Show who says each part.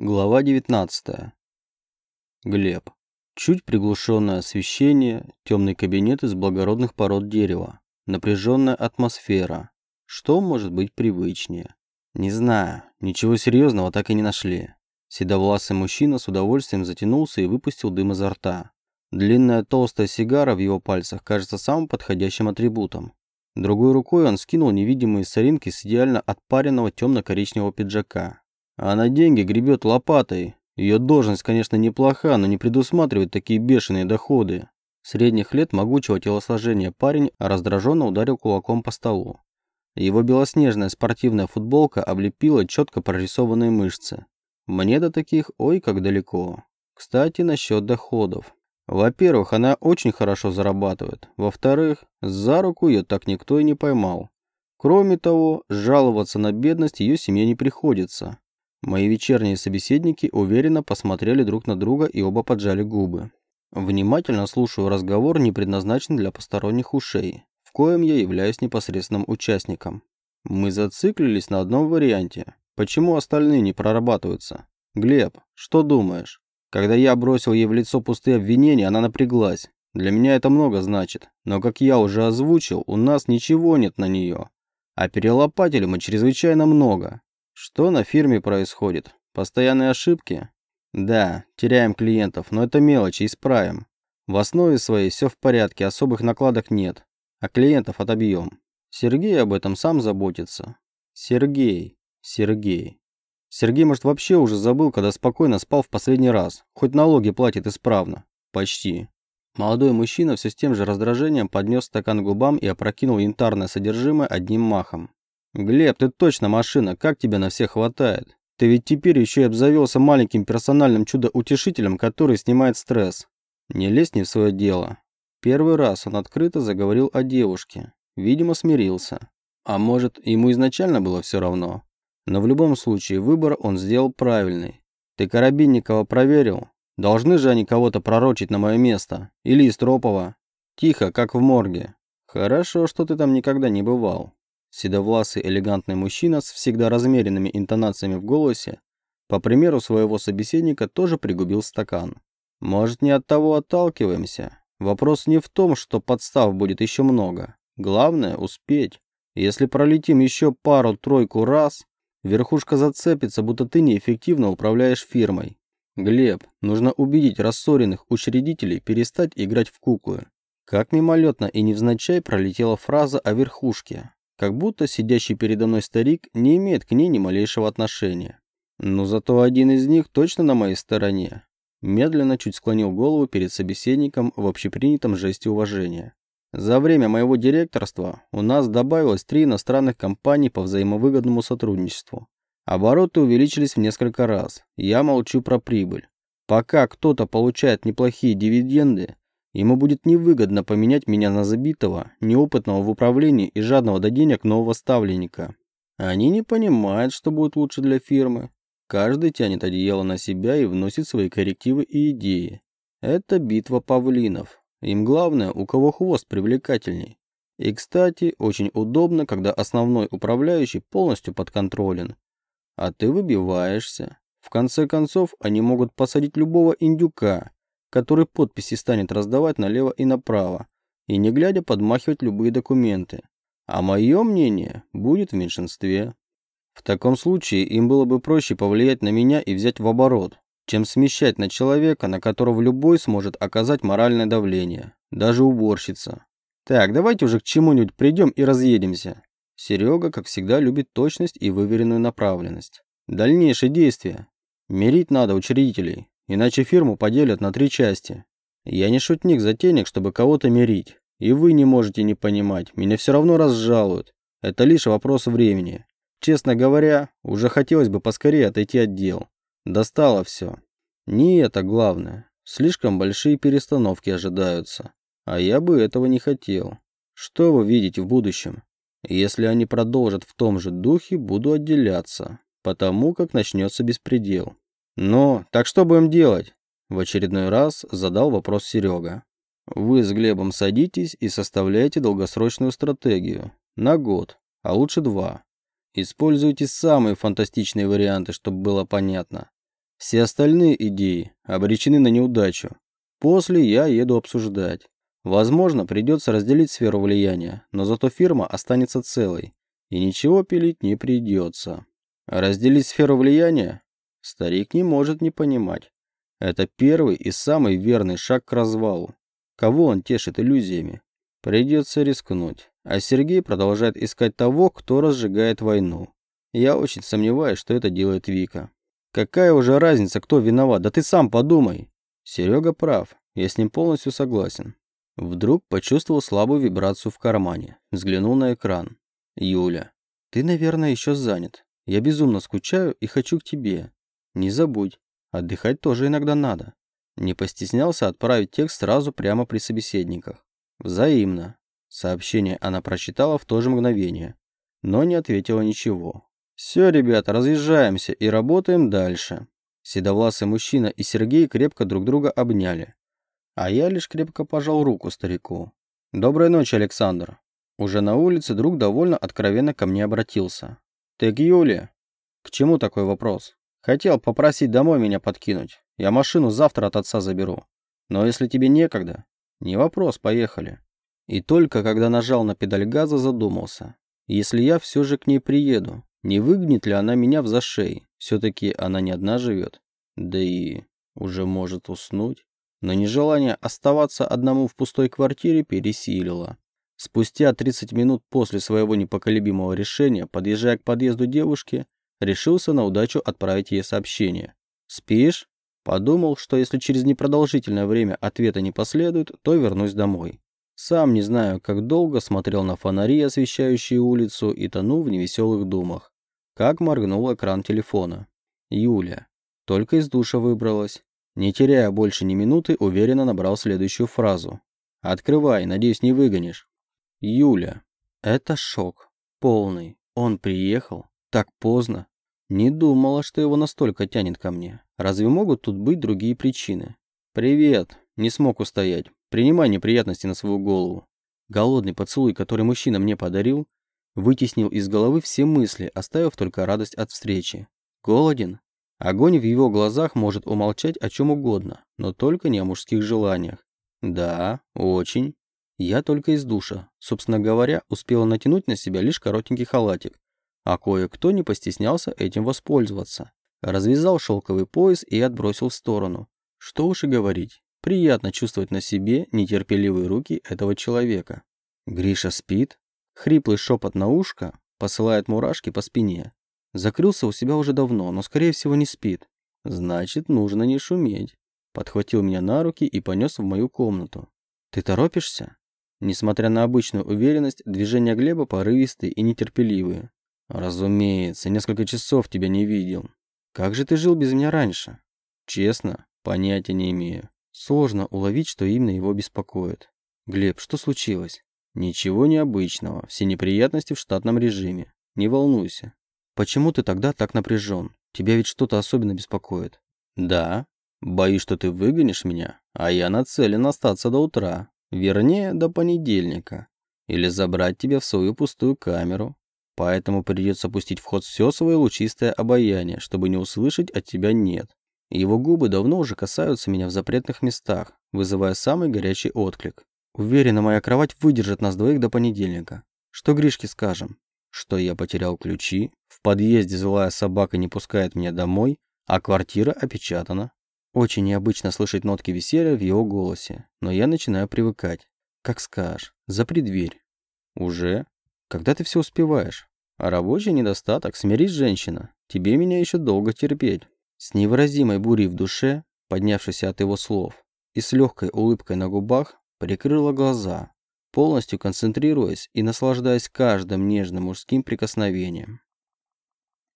Speaker 1: Глава 19. Глеб. Чуть приглушенное освещение, темный кабинет из благородных пород дерева, напряженная атмосфера. Что может быть привычнее? Не знаю, ничего серьезного так и не нашли. Седовласый мужчина с удовольствием затянулся и выпустил дым изо рта. Длинная толстая сигара в его пальцах кажется самым подходящим атрибутом. Другой рукой он скинул невидимые соринки с идеально отпаренного темно-коричневого пиджака. А на деньги гребет лопатой. Ее должность, конечно, неплоха, но не предусматривает такие бешеные доходы. Средних лет могучего телосложения парень раздраженно ударил кулаком по столу. Его белоснежная спортивная футболка облепила четко прорисованные мышцы. Мне до таких ой как далеко. Кстати, насчет доходов. Во-первых, она очень хорошо зарабатывает. Во-вторых, за руку ее так никто и не поймал. Кроме того, жаловаться на бедность ее семье не приходится. Мои вечерние собеседники уверенно посмотрели друг на друга и оба поджали губы. Внимательно слушаю разговор, не предназначенный для посторонних ушей, в коем я являюсь непосредственным участником. Мы зациклились на одном варианте. Почему остальные не прорабатываются? Глеб, что думаешь? Когда я бросил ей в лицо пустые обвинения, она напряглась. Для меня это много значит. Но, как я уже озвучил, у нас ничего нет на нее. А перелопатили мы чрезвычайно много. Что на фирме происходит? Постоянные ошибки? Да, теряем клиентов, но это мелочи, исправим. В основе своей все в порядке, особых накладок нет. А клиентов отобьем. Сергей об этом сам заботится. Сергей, Сергей. Сергей, может, вообще уже забыл, когда спокойно спал в последний раз. Хоть налоги платит исправно. Почти. Молодой мужчина все с тем же раздражением поднес стакан к губам и опрокинул янтарное содержимое одним махом. «Глеб, ты точно машина, как тебя на всех хватает? Ты ведь теперь еще и обзавелся маленьким персональным чудо-утешителем, который снимает стресс. Не лезь не в свое дело». Первый раз он открыто заговорил о девушке. Видимо, смирился. А может, ему изначально было все равно? Но в любом случае, выбор он сделал правильный. Ты Коробинникова проверил? Должны же они кого-то пророчить на мое место. Или Истропова. Тихо, как в морге. Хорошо, что ты там никогда не бывал. Седовласый элегантный мужчина с всегда размеренными интонациями в голосе, по примеру своего собеседника, тоже пригубил стакан. Может, не от того отталкиваемся? Вопрос не в том, что подстав будет еще много. Главное – успеть. Если пролетим еще пару-тройку раз, верхушка зацепится, будто ты неэффективно управляешь фирмой. Глеб, нужно убедить рассоренных учредителей перестать играть в куклы. Как мимолетно и невзначай пролетела фраза о верхушке как будто сидящий передо мной старик не имеет к ней ни малейшего отношения. Но зато один из них точно на моей стороне. Медленно чуть склонил голову перед собеседником в общепринятом жесте уважения. За время моего директорства у нас добавилось три иностранных компаний по взаимовыгодному сотрудничеству. Обороты увеличились в несколько раз. Я молчу про прибыль. Пока кто-то получает неплохие дивиденды, Ему будет невыгодно поменять меня на забитого, неопытного в управлении и жадного до денег нового ставленника. Они не понимают, что будет лучше для фирмы. Каждый тянет одеяло на себя и вносит свои коррективы и идеи. Это битва павлинов. Им главное, у кого хвост привлекательней. И, кстати, очень удобно, когда основной управляющий полностью подконтролен. А ты выбиваешься. В конце концов, они могут посадить любого индюка, который подписи станет раздавать налево и направо, и не глядя подмахивать любые документы. А мое мнение будет в меньшинстве. В таком случае им было бы проще повлиять на меня и взять в оборот, чем смещать на человека, на которого любой сможет оказать моральное давление, даже уборщица. Так, давайте уже к чему-нибудь придем и разъедемся. Серега, как всегда, любит точность и выверенную направленность. Дальнейшие действия. Мирить надо учредителей, Иначе фирму поделят на три части. Я не шутник-затейник, чтобы кого-то мирить. И вы не можете не понимать. Меня все равно разжалуют. Это лишь вопрос времени. Честно говоря, уже хотелось бы поскорее отойти от дел. Достало все. Не это главное. Слишком большие перестановки ожидаются. А я бы этого не хотел. Что вы видите в будущем? Если они продолжат в том же духе, буду отделяться. Потому как начнется беспредел. «Ну, так что будем делать?» В очередной раз задал вопрос Серега. «Вы с Глебом садитесь и составляете долгосрочную стратегию. На год, а лучше два. Используйте самые фантастичные варианты, чтобы было понятно. Все остальные идеи обречены на неудачу. После я еду обсуждать. Возможно, придется разделить сферу влияния, но зато фирма останется целой, и ничего пилить не придется. Разделить сферу влияния? Старик не может не понимать. Это первый и самый верный шаг к развалу. Кого он тешит иллюзиями? Придется рискнуть. А Сергей продолжает искать того, кто разжигает войну. Я очень сомневаюсь, что это делает Вика. Какая уже разница, кто виноват? Да ты сам подумай. Серега прав. Я с ним полностью согласен. Вдруг почувствовал слабую вибрацию в кармане. Взглянул на экран. Юля. Ты, наверное, еще занят. Я безумно скучаю и хочу к тебе. Не забудь. Отдыхать тоже иногда надо. Не постеснялся отправить текст сразу прямо при собеседниках. Взаимно. Сообщение она прочитала в то же мгновение, но не ответила ничего. «Все, ребята, разъезжаемся и работаем дальше». Седовласый мужчина и Сергей крепко друг друга обняли. А я лишь крепко пожал руку старику. «Доброй ночи, Александр». Уже на улице друг довольно откровенно ко мне обратился. «Ты к Юле?» «К чему такой вопрос?» «Хотел попросить домой меня подкинуть. Я машину завтра от отца заберу. Но если тебе некогда, не вопрос, поехали. И только когда нажал на педаль газа, задумался. Если я все же к ней приеду, не выгнет ли она меня в зашей? Все-таки она не одна живет. Да и уже может уснуть. Но нежелание оставаться одному в пустой квартире пересилило. Спустя 30 минут после своего непоколебимого решения, подъезжая к подъезду девушки, решился на удачу отправить ей сообщение. «Спишь?» Подумал, что если через непродолжительное время ответа не последует, то вернусь домой. Сам не знаю, как долго смотрел на фонари, освещающие улицу, и тонул в невеселых думах. Как моргнул экран телефона. Юля. Только из душа выбралась. Не теряя больше ни минуты, уверенно набрал следующую фразу. «Открывай, надеюсь, не выгонишь». Юля. Это шок. Полный. Он приехал. Так поздно. Не думала, что его настолько тянет ко мне. Разве могут тут быть другие причины? «Привет!» Не смог устоять. Принимай неприятности на свою голову. Голодный поцелуй, который мужчина мне подарил, вытеснил из головы все мысли, оставив только радость от встречи. Голоден? Огонь в его глазах может умолчать о чем угодно, но только не о мужских желаниях. Да, очень. Я только из душа. Собственно говоря, успела натянуть на себя лишь коротенький халатик, а кое-кто не постеснялся этим воспользоваться. Развязал шелковый пояс и отбросил в сторону. Что уж и говорить, приятно чувствовать на себе нетерпеливые руки этого человека. Гриша спит? Хриплый шепот на ушко посылает мурашки по спине. Закрылся у себя уже давно, но скорее всего не спит. Значит, нужно не шуметь. Подхватил меня на руки и понес в мою комнату. Ты торопишься? Несмотря на обычную уверенность, движения Глеба порывистые и нетерпеливые. Разумеется, несколько часов тебя не видел. Как же ты жил без меня раньше? Честно, понятия не имею. Сложно уловить, что именно его беспокоит. Глеб, что случилось? Ничего необычного, все неприятности в штатном режиме. Не волнуйся. Почему ты тогда так напряжен? Тебя ведь что-то особенно беспокоит. Да, боюсь, что ты выгонишь меня, а я нацелен остаться до утра. Вернее, до понедельника. Или забрать тебя в свою пустую камеру, Поэтому придется пустить в ход все свое лучистое обаяние, чтобы не услышать от тебя «нет». Его губы давно уже касаются меня в запретных местах, вызывая самый горячий отклик. Уверена, моя кровать выдержит нас двоих до понедельника. Что Гришке скажем? Что я потерял ключи, в подъезде злая собака не пускает меня домой, а квартира опечатана. Очень необычно слышать нотки веселья в его голосе, но я начинаю привыкать. Как скажешь, запри дверь. Уже? Когда ты все успеваешь? А рабочий недостаток, смирись, женщина. Тебе меня еще долго терпеть. С невыразимой бурей в душе, поднявшейся от его слов, и с легкой улыбкой на губах, прикрыла глаза, полностью концентрируясь и наслаждаясь каждым нежным мужским прикосновением.